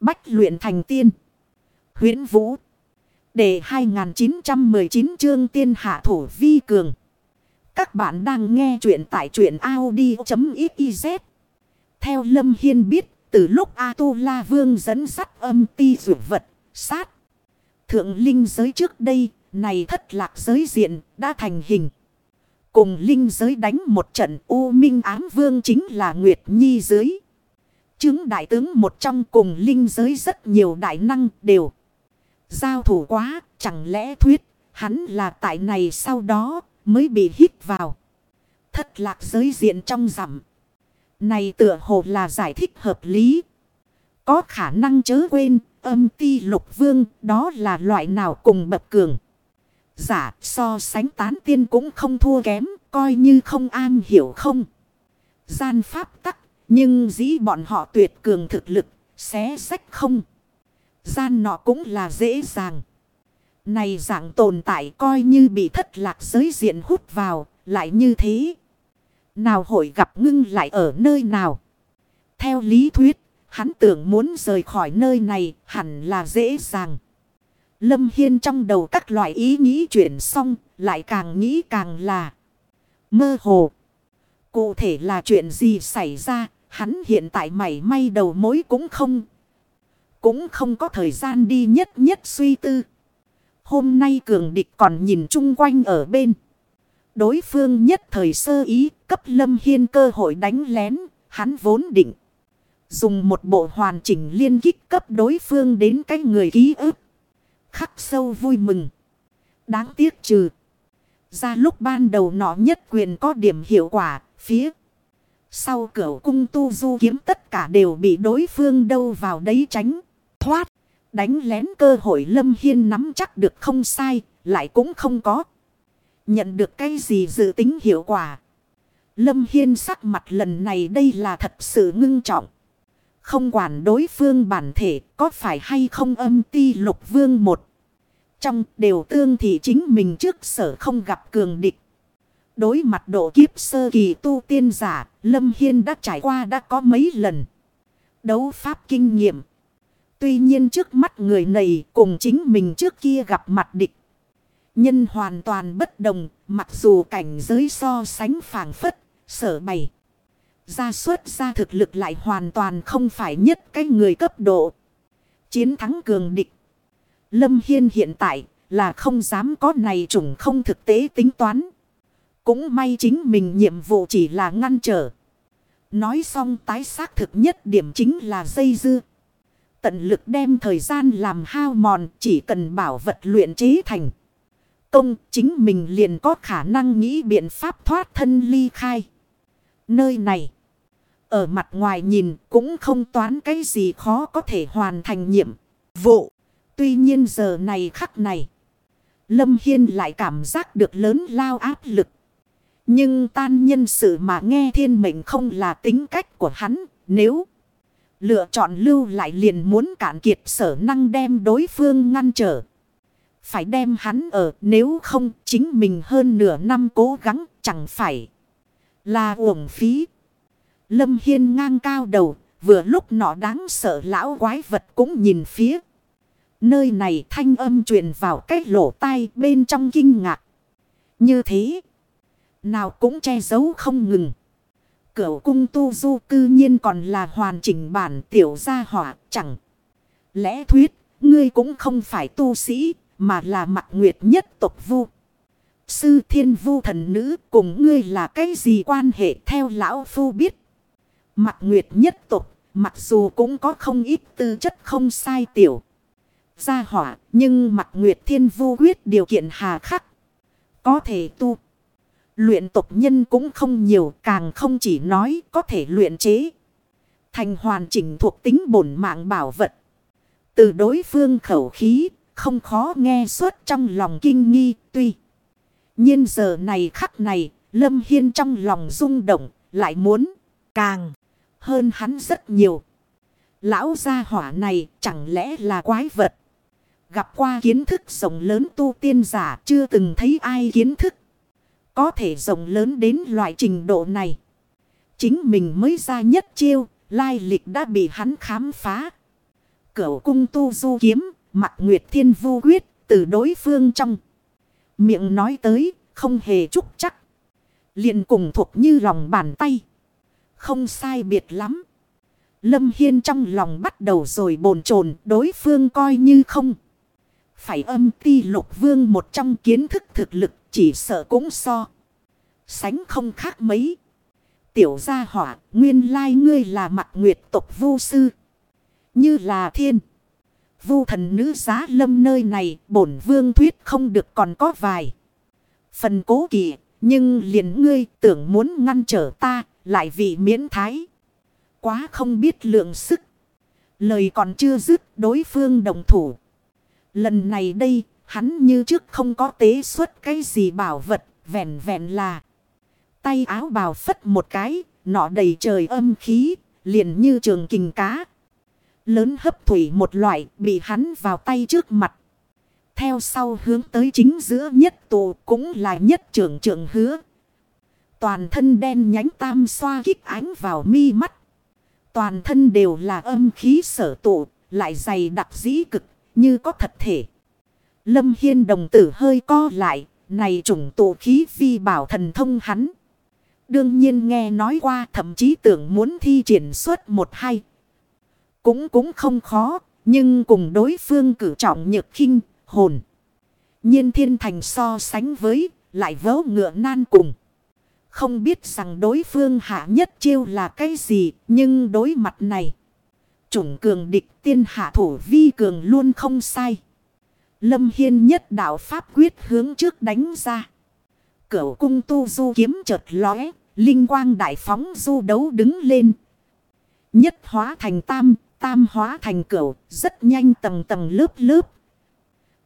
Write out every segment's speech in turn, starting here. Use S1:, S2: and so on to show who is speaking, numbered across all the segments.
S1: Bách luyện thành tiên. huyễn Vũ. Để 2919 chương tiên hạ thủ vi cường. Các bạn đang nghe truyện tại truyện Audi.xyz. Theo Lâm Hiên biết, từ lúc A-tu-la vương dẫn sắt âm ti dụ vật, sát. Thượng linh giới trước đây, này thất lạc giới diện, đã thành hình. Cùng linh giới đánh một trận U Minh ám vương chính là Nguyệt Nhi dưới. Chứng đại tướng một trong cùng linh giới rất nhiều đại năng đều. Giao thủ quá, chẳng lẽ thuyết, hắn là tại này sau đó mới bị hít vào. Thất lạc giới diện trong rằm. Này tựa hồ là giải thích hợp lý. Có khả năng chớ quên, âm ti lục vương, đó là loại nào cùng bậc cường. Giả so sánh tán tiên cũng không thua kém, coi như không an hiểu không. Gian pháp tắc, nhưng dĩ bọn họ tuyệt cường thực lực, xé sách không. Gian nọ cũng là dễ dàng. Này dạng tồn tại coi như bị thất lạc giới diện hút vào, lại như thế. Nào hội gặp ngưng lại ở nơi nào? Theo lý thuyết, hắn tưởng muốn rời khỏi nơi này hẳn là dễ dàng. Lâm Hiên trong đầu các loại ý nghĩ chuyển xong, lại càng nghĩ càng là mơ hồ. Cụ thể là chuyện gì xảy ra, hắn hiện tại mảy may đầu mối cũng không. Cũng không có thời gian đi nhất nhất suy tư. Hôm nay cường địch còn nhìn chung quanh ở bên. Đối phương nhất thời sơ ý cấp Lâm Hiên cơ hội đánh lén, hắn vốn định. Dùng một bộ hoàn chỉnh liên kích cấp đối phương đến cái người ký ức. Khắc sâu vui mừng. Đáng tiếc trừ. Ra lúc ban đầu nọ nhất quyền có điểm hiệu quả, phía. Sau cửa cung tu du kiếm tất cả đều bị đối phương đâu vào đấy tránh. Thoát. Đánh lén cơ hội Lâm Hiên nắm chắc được không sai, lại cũng không có. Nhận được cái gì dự tính hiệu quả. Lâm Hiên sắc mặt lần này đây là thật sự ngưng trọng. Không quản đối phương bản thể có phải hay không âm ti lục vương một. Trong đều tương thì chính mình trước sở không gặp cường địch. Đối mặt độ kiếp sơ kỳ tu tiên giả, Lâm Hiên đã trải qua đã có mấy lần. Đấu pháp kinh nghiệm. Tuy nhiên trước mắt người này cùng chính mình trước kia gặp mặt địch. Nhân hoàn toàn bất đồng, mặc dù cảnh giới so sánh phản phất, sở bày. Ra xuất ra thực lực lại hoàn toàn không phải nhất cái người cấp độ. Chiến thắng cường địch. Lâm Hiên hiện tại là không dám có này trùng không thực tế tính toán. Cũng may chính mình nhiệm vụ chỉ là ngăn trở. Nói xong tái xác thực nhất điểm chính là dây dưa. Tận lực đem thời gian làm hao mòn, chỉ cần bảo vật luyện chế thành. Công, chính mình liền có khả năng nghĩ biện pháp thoát thân ly khai. Nơi này. Ở mặt ngoài nhìn cũng không toán cái gì khó có thể hoàn thành nhiệm vụ. Tuy nhiên giờ này khắc này. Lâm Hiên lại cảm giác được lớn lao áp lực. Nhưng tan nhân sự mà nghe thiên mệnh không là tính cách của hắn. Nếu lựa chọn lưu lại liền muốn cản kiệt sở năng đem đối phương ngăn trở. Phải đem hắn ở, nếu không chính mình hơn nửa năm cố gắng chẳng phải là uổng phí. Lâm Hiên ngang cao đầu, vừa lúc nọ đáng sợ lão quái vật cũng nhìn phía. Nơi này thanh âm truyền vào cái lỗ tai bên trong kinh ngạc. Như thế. Nào cũng che giấu không ngừng. Cửu cung tu du cư nhiên còn là hoàn chỉnh bản tiểu gia hỏa chẳng. Lẽ thuyết, ngươi cũng không phải tu sĩ, mà là mặt nguyệt nhất tộc vu. Sư thiên vu thần nữ cùng ngươi là cái gì quan hệ theo lão phu biết. Mặt nguyệt nhất tộc, mặc dù cũng có không ít tư chất không sai tiểu. Gia hỏa, nhưng mặt nguyệt thiên vu quyết điều kiện hà khắc. Có thể tu. Luyện tộc nhân cũng không nhiều, càng không chỉ nói có thể luyện chế. Thành hoàn chỉnh thuộc tính bổn mạng bảo vật. Từ đối phương khẩu khí, không khó nghe suốt trong lòng kinh nghi, tuy. nhiên giờ này khắc này, Lâm Hiên trong lòng rung động, lại muốn càng hơn hắn rất nhiều. Lão gia hỏa này chẳng lẽ là quái vật. Gặp qua kiến thức rộng lớn tu tiên giả chưa từng thấy ai kiến thức. Có thể rộng lớn đến loại trình độ này. Chính mình mới ra nhất chiêu, lai lịch đã bị hắn khám phá. cửu cung tu du kiếm, mặt nguyệt thiên vu quyết, từ đối phương trong. Miệng nói tới, không hề chúc chắc. liền cùng thuộc như lòng bàn tay. Không sai biệt lắm. Lâm Hiên trong lòng bắt đầu rồi bồn chồn đối phương coi như không. Phải âm ti lục vương một trong kiến thức thực lực chỉ sợ cũng so. Sánh không khác mấy. Tiểu gia hỏa, nguyên lai ngươi là mặt nguyệt tộc Vu sư. Như là thiên. Vu thần nữ giá lâm nơi này, bổn vương thuyết không được còn có vài. Phần cố kỵ, nhưng liền ngươi tưởng muốn ngăn trở ta, lại vì miễn thái. Quá không biết lượng sức. Lời còn chưa dứt đối phương đồng thủ. Lần này đây, hắn như trước không có tế xuất cái gì bảo vật, vẹn vẹn là. Tay áo bào phất một cái, nọ đầy trời âm khí, liền như trường kình cá. Lớn hấp thủy một loại bị hắn vào tay trước mặt. Theo sau hướng tới chính giữa nhất tù cũng là nhất trưởng trưởng hứa. Toàn thân đen nhánh tam xoa kích ánh vào mi mắt. Toàn thân đều là âm khí sở tụ, lại dày đặc dĩ cực, như có thật thể. Lâm Hiên đồng tử hơi co lại, này trùng tụ khí phi bảo thần thông hắn. Đương nhiên nghe nói qua thậm chí tưởng muốn thi triển suốt một hai. Cũng cũng không khó, nhưng cùng đối phương cử trọng nhược khinh, hồn. nhiên thiên thành so sánh với, lại vớ ngựa nan cùng. Không biết rằng đối phương hạ nhất chiêu là cái gì, nhưng đối mặt này. Chủng cường địch tiên hạ thủ vi cường luôn không sai. Lâm Hiên nhất đạo Pháp quyết hướng trước đánh ra. Cửu cung tu du kiếm chợt lóe, linh quang đại phóng du đấu đứng lên. Nhất hóa thành tam, tam hóa thành cửu, rất nhanh tầng tầng lớp lớp.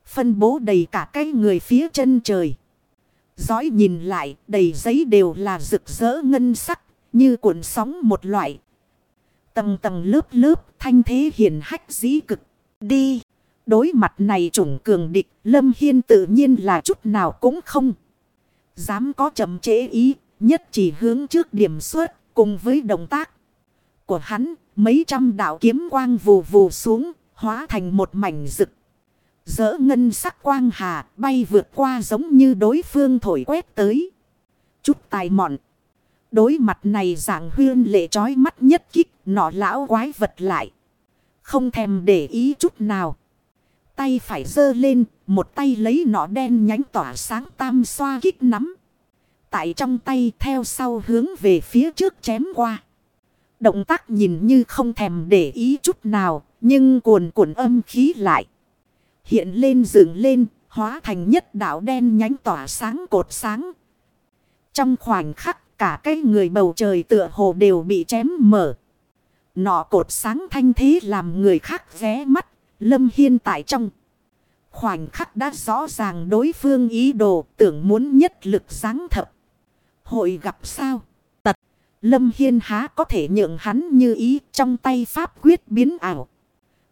S1: Phân bố đầy cả cái người phía chân trời. Giói nhìn lại, đầy giấy đều là rực rỡ ngân sắc, như cuộn sóng một loại. Tầng tầng lớp lớp, thanh thế hiển hách dĩ cực. Đi! Đối mặt này chủng cường địch, Lâm Hiên tự nhiên là chút nào cũng không. Dám có chậm chế ý, nhất chỉ hướng trước điểm xuất, cùng với động tác của hắn, mấy trăm đạo kiếm quang vù vù xuống, hóa thành một mảnh rực. Dỡ ngân sắc quang hà bay vượt qua giống như đối phương thổi quét tới. Chút tài mọn. Đối mặt này dạng huyên lệ trói mắt nhất kích nọ lão quái vật lại. Không thèm để ý chút nào. Tay phải dơ lên, một tay lấy nọ đen nhánh tỏa sáng tam xoa kích nắm. Tại trong tay theo sau hướng về phía trước chém qua. Động tác nhìn như không thèm để ý chút nào, nhưng cuồn cuộn âm khí lại. Hiện lên dựng lên, hóa thành nhất đảo đen nhánh tỏa sáng cột sáng. Trong khoảnh khắc, cả cái người bầu trời tựa hồ đều bị chém mở. Nọ cột sáng thanh thế làm người khác ghé mắt, lâm hiên tại trong. Khoảnh khắc đã rõ ràng đối phương ý đồ tưởng muốn nhất lực sáng thập. Hội gặp sao? Tật. Lâm Hiên há có thể nhượng hắn như ý trong tay pháp quyết biến ảo.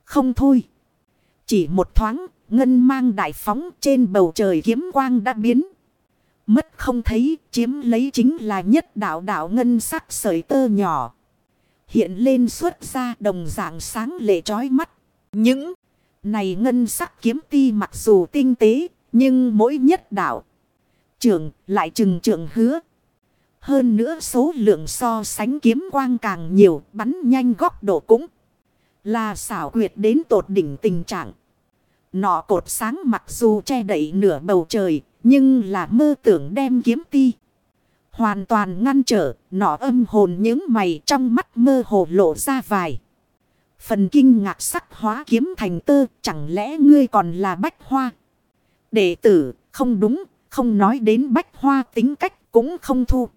S1: Không thôi. Chỉ một thoáng, ngân mang đại phóng trên bầu trời kiếm quang đã biến. Mất không thấy, chiếm lấy chính là nhất đạo đạo ngân sắc sợi tơ nhỏ. Hiện lên xuất ra đồng dạng sáng lệ trói mắt. Những này ngân sắc kiếm ti mặc dù tinh tế, nhưng mỗi nhất đạo trưởng lại trừng trưởng hứa. Hơn nữa số lượng so sánh kiếm quang càng nhiều, bắn nhanh góc độ cũng là xảo quyệt đến tột đỉnh tình trạng. Nọ cột sáng mặc dù che đậy nửa bầu trời, nhưng là mơ tưởng đem kiếm ti. Hoàn toàn ngăn trở, nọ âm hồn những mày trong mắt mơ hồ lộ ra vài. Phần kinh ngạc sắc hóa kiếm thành tơ, chẳng lẽ ngươi còn là bách hoa? Đệ tử, không đúng, không nói đến bách hoa tính cách cũng không thu.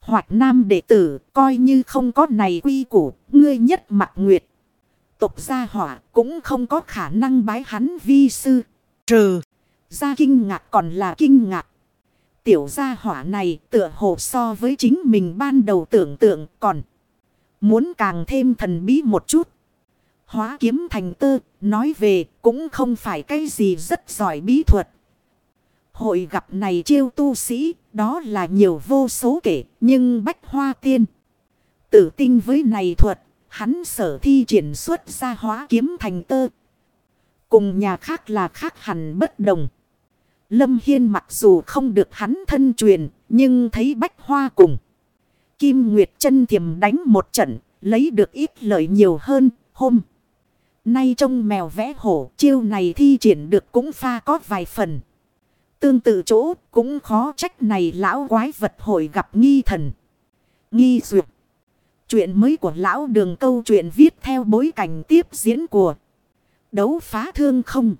S1: Hoạt nam đệ tử, coi như không có này quy củ, ngươi nhất mặt nguyệt tộc gia hỏa cũng không có khả năng bái hắn vi sư. Trừ, gia kinh ngạc còn là kinh ngạc. Tiểu gia hỏa này tựa hồ so với chính mình ban đầu tưởng tượng còn muốn càng thêm thần bí một chút. Hóa kiếm thành tơ, nói về cũng không phải cái gì rất giỏi bí thuật. Hội gặp này chiêu tu sĩ, đó là nhiều vô số kể, nhưng bách hoa tiên. Tử tinh với này thuật, Hắn sở thi triển xuất ra hóa kiếm thành tơ. Cùng nhà khác là khác hẳn bất đồng. Lâm Hiên mặc dù không được hắn thân truyền, nhưng thấy bách hoa cùng. Kim Nguyệt chân thiềm đánh một trận, lấy được ít lợi nhiều hơn, hôm. Nay trông mèo vẽ hổ, chiêu này thi triển được cũng pha có vài phần. Tương tự chỗ, cũng khó trách này lão quái vật hội gặp nghi thần. Nghi duyệt. Chuyện mới của lão đường câu chuyện viết theo bối cảnh tiếp diễn của đấu phá thương không.